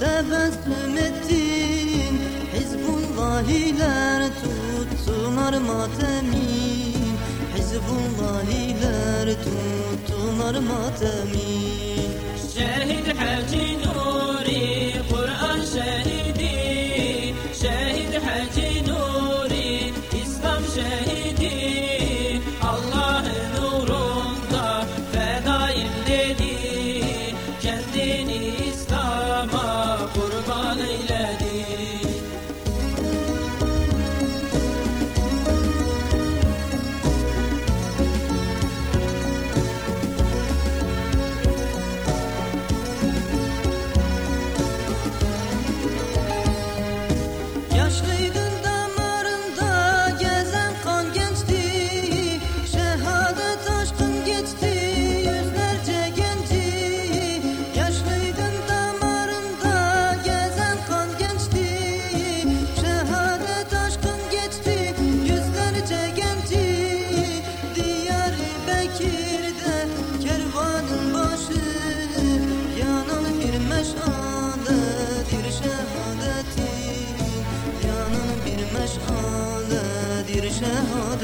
Tebessüm ettin Hizbullah iler tuttular matemi Hizbullah iler tuttular Şehit Hacı Nuri Kur'an şehidi. Şehit Hacı Nuri İslam şehidi. Allah'ın uğrunda fedayım dedi Kendini Ashley.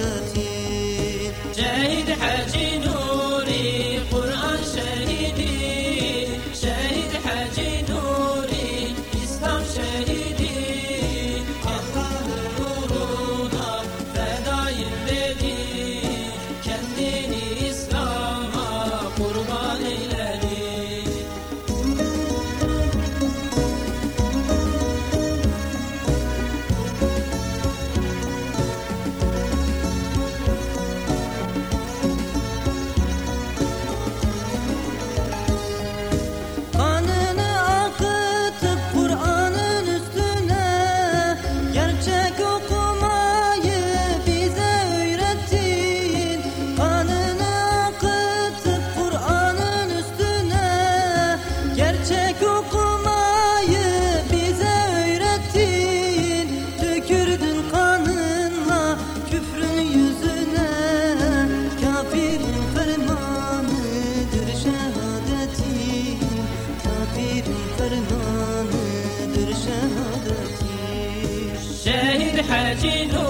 eternity. 抬起头